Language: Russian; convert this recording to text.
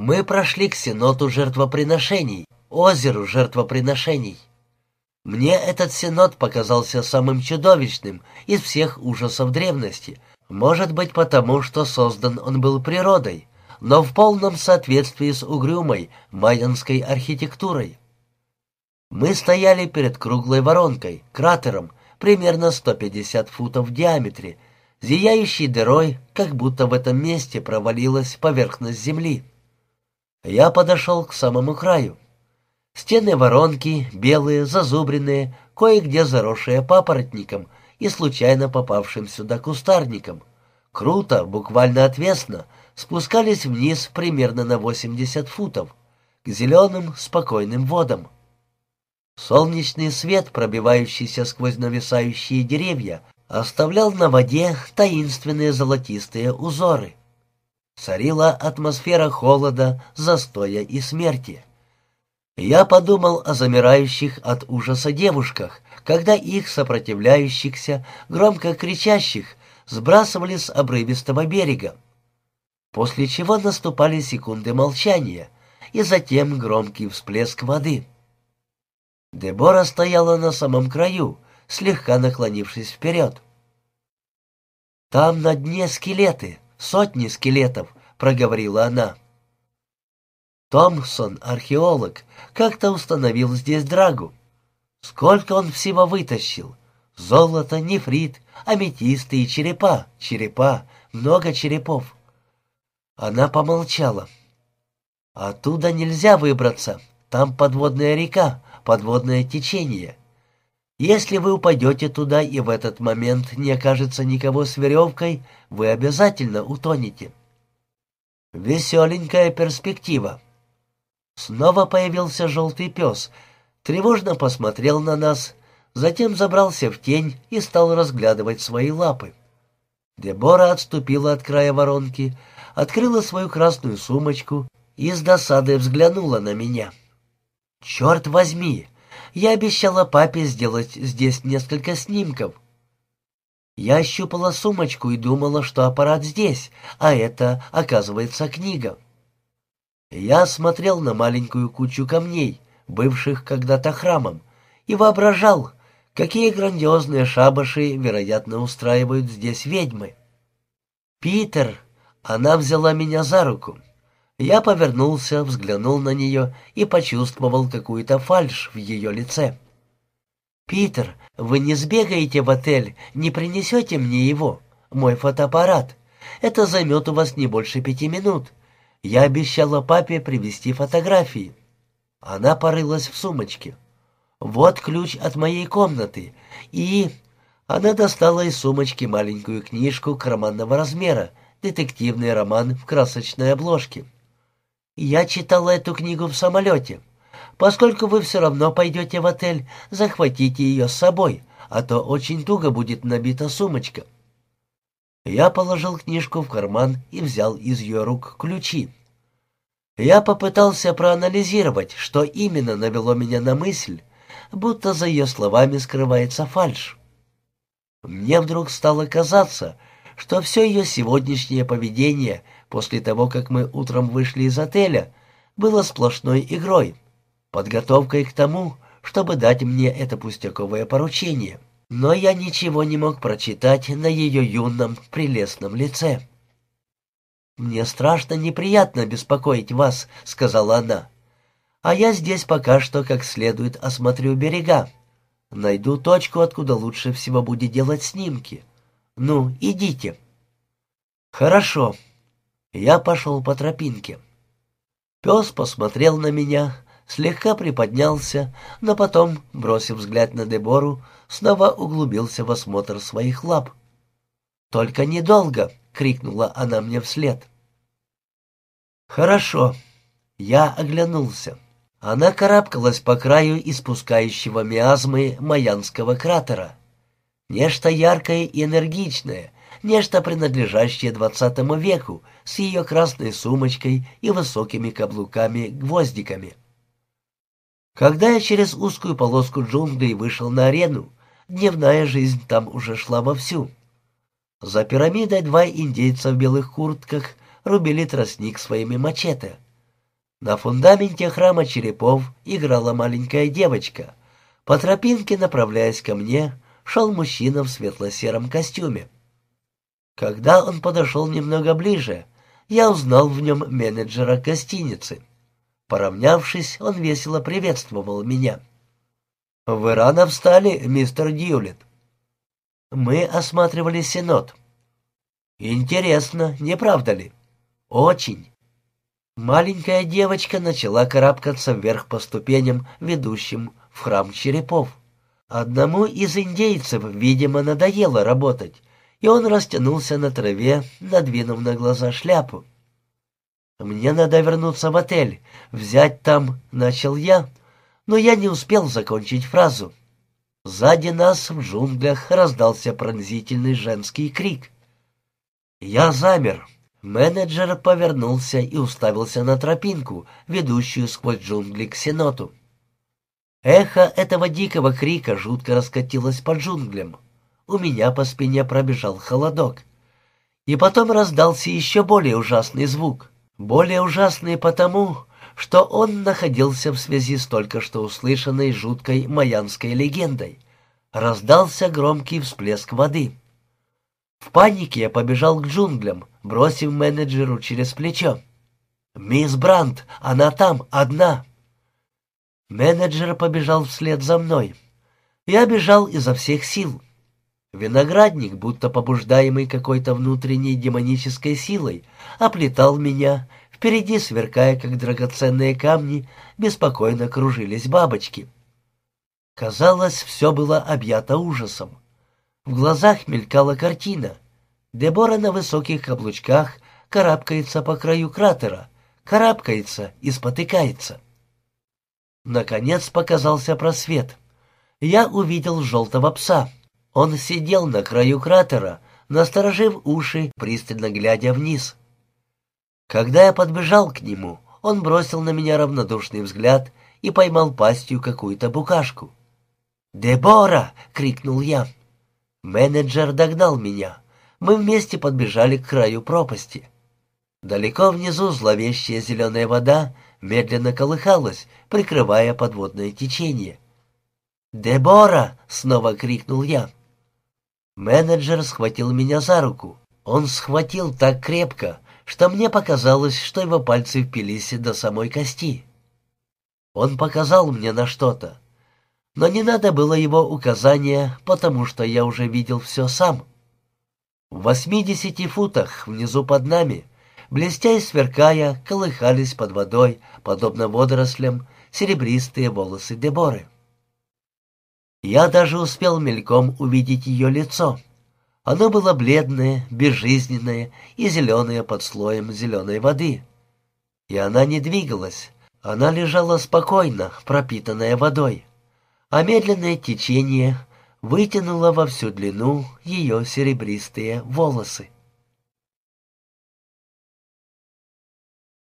Мы прошли к сеноту жертвоприношений, озеру жертвоприношений. Мне этот сенот показался самым чудовищным из всех ужасов древности, может быть потому, что создан он был природой, но в полном соответствии с угрюмой майянской архитектурой. Мы стояли перед круглой воронкой, кратером, примерно 150 футов в диаметре, зияющей дырой, как будто в этом месте провалилась поверхность земли. Я подошел к самому краю. Стены воронки, белые, зазубренные, кое-где заросшие папоротником и случайно попавшим сюда кустарником. Круто, буквально отвесно, спускались вниз примерно на 80 футов, к зеленым спокойным водам. Солнечный свет, пробивающийся сквозь нависающие деревья, оставлял на воде таинственные золотистые узоры. Царила атмосфера холода, застоя и смерти. Я подумал о замирающих от ужаса девушках, когда их сопротивляющихся, громко кричащих, сбрасывали с обрывистого берега. После чего наступали секунды молчания и затем громкий всплеск воды. Дебора стояла на самом краю, слегка наклонившись вперед. «Там на дне скелеты, сотни скелетов», — проговорила она. Томпсон, археолог, как-то установил здесь драгу. Сколько он всего вытащил? Золото, нефрит, аметисты и черепа, черепа, много черепов. Она помолчала. Оттуда нельзя выбраться, там подводная река, подводное течение. Если вы упадете туда и в этот момент не окажется никого с веревкой, вы обязательно утонете. Веселенькая перспектива. Снова появился желтый пес, тревожно посмотрел на нас, затем забрался в тень и стал разглядывать свои лапы. Дебора отступила от края воронки, открыла свою красную сумочку и с досадой взглянула на меня. «Черт возьми! Я обещала папе сделать здесь несколько снимков». Я ощупала сумочку и думала, что аппарат здесь, а это, оказывается, книга. Я смотрел на маленькую кучу камней, бывших когда-то храмом, и воображал, какие грандиозные шабаши, вероятно, устраивают здесь ведьмы. «Питер!» Она взяла меня за руку. Я повернулся, взглянул на нее и почувствовал какую-то фальшь в ее лице. «Питер, вы не сбегаете в отель, не принесете мне его, мой фотоаппарат. Это займет у вас не больше пяти минут. Я обещала папе привезти фотографии». Она порылась в сумочке. «Вот ключ от моей комнаты. И...» Она достала из сумочки маленькую книжку карманного размера, детективный роман в красочной обложке. Я читала эту книгу в самолете. Поскольку вы все равно пойдете в отель, захватите ее с собой, а то очень туго будет набита сумочка. Я положил книжку в карман и взял из ее рук ключи. Я попытался проанализировать, что именно навело меня на мысль, будто за ее словами скрывается фальшь. Мне вдруг стало казаться, что все ее сегодняшнее поведение — после того, как мы утром вышли из отеля, было сплошной игрой, подготовкой к тому, чтобы дать мне это пустяковое поручение. Но я ничего не мог прочитать на ее юном, прелестном лице. «Мне страшно неприятно беспокоить вас», — сказала она. «А я здесь пока что как следует осмотрю берега. Найду точку, откуда лучше всего будет делать снимки. Ну, идите». «Хорошо», я пошел по тропинке. Пес посмотрел на меня, слегка приподнялся, но потом, бросив взгляд на Дебору, снова углубился в осмотр своих лап. «Только недолго!» — крикнула она мне вслед. «Хорошо». Я оглянулся. Она карабкалась по краю испускающего миазмы Майянского кратера. Нечто яркое и энергичное, нечто принадлежащее двадцатому веку, с ее красной сумочкой и высокими каблуками-гвоздиками. Когда я через узкую полоску джунглей вышел на арену, дневная жизнь там уже шла вовсю. За пирамидой два индейца в белых куртках рубили тростник своими мачете. На фундаменте храма черепов играла маленькая девочка. По тропинке, направляясь ко мне, шел мужчина в светло-сером костюме. Когда он подошел немного ближе, я узнал в нем менеджера гостиницы. Поравнявшись, он весело приветствовал меня. «Вы рано встали, мистер Дьюлет?» «Мы осматривали Синод». «Интересно, не правда ли?» «Очень». Маленькая девочка начала карабкаться вверх по ступеням, ведущим в храм черепов. Одному из индейцев, видимо, надоело работать, и он растянулся на траве, надвинув на глаза шляпу. «Мне надо вернуться в отель, взять там...» — начал я, но я не успел закончить фразу. Сзади нас в джунглях раздался пронзительный женский крик. Я замер. Менеджер повернулся и уставился на тропинку, ведущую сквозь джунгли к Сеноту. Эхо этого дикого крика жутко раскатилось по джунглям. У меня по спине пробежал холодок. И потом раздался еще более ужасный звук. Более ужасный потому, что он находился в связи с только что услышанной жуткой майянской легендой. Раздался громкий всплеск воды. В панике я побежал к джунглям, бросив менеджеру через плечо. «Мисс Брандт, она там, одна!» Менеджер побежал вслед за мной. Я бежал изо всех сил. Виноградник, будто побуждаемый какой-то внутренней демонической силой, оплетал меня, впереди, сверкая, как драгоценные камни, беспокойно кружились бабочки. Казалось, все было объято ужасом. В глазах мелькала картина. Дебора на высоких каблучках карабкается по краю кратера, карабкается и спотыкается. Наконец показался просвет. Я увидел желтого пса. Он сидел на краю кратера, насторожив уши, пристально глядя вниз. Когда я подбежал к нему, он бросил на меня равнодушный взгляд и поймал пастью какую-то букашку. «Дебора!» — крикнул я. Менеджер догнал меня. Мы вместе подбежали к краю пропасти. Далеко внизу зловещая зеленая вода медленно колыхалась, прикрывая подводное течение. «Дебора!» — снова крикнул я. Менеджер схватил меня за руку. Он схватил так крепко, что мне показалось, что его пальцы впились до самой кости. Он показал мне на что-то но не надо было его указания, потому что я уже видел все сам. В восьмидесяти футах внизу под нами, блестя и сверкая, колыхались под водой, подобно водорослям, серебристые волосы Деборы. Я даже успел мельком увидеть ее лицо. Оно было бледное, безжизненное и зеленое под слоем зеленой воды. И она не двигалась, она лежала спокойно, пропитанная водой а медленное течение вытянуло во всю длину ее серебристые волосы.